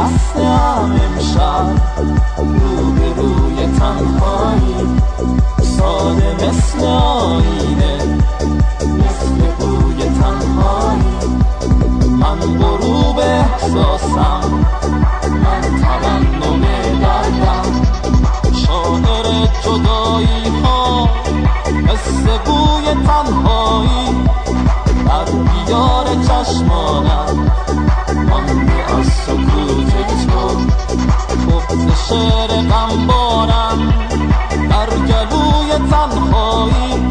سخت هم امشب رو به روی تنهایی. ساده من غروب احساسم. من ترنم جدایی ها مثل بوی تنهایی. در بیار چشمانم. مانده از سکوت تو گفت شعر غمبارم در گلوی تنهایی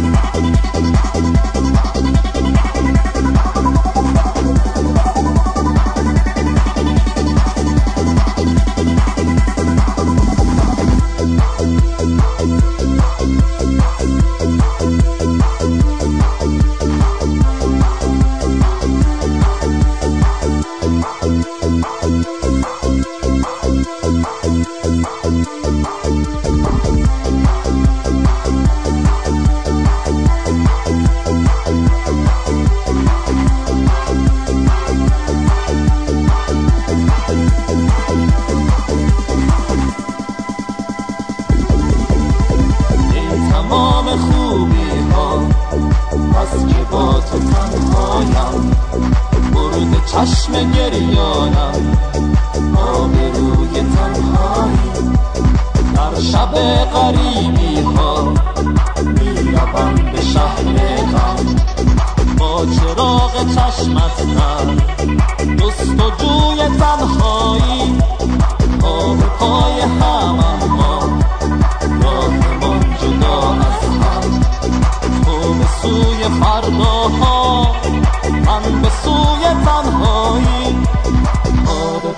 تنهایم برد چشم گریانم. آبروی تنهایی. در شب غریبی ها می‌روم به شهر غم. با چراغ چشمت در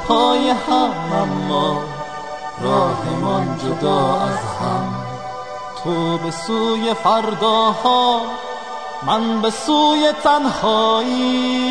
پای هم اما راهمان جدا از هم. تو به سوی فرداها من به سوی تنهایی.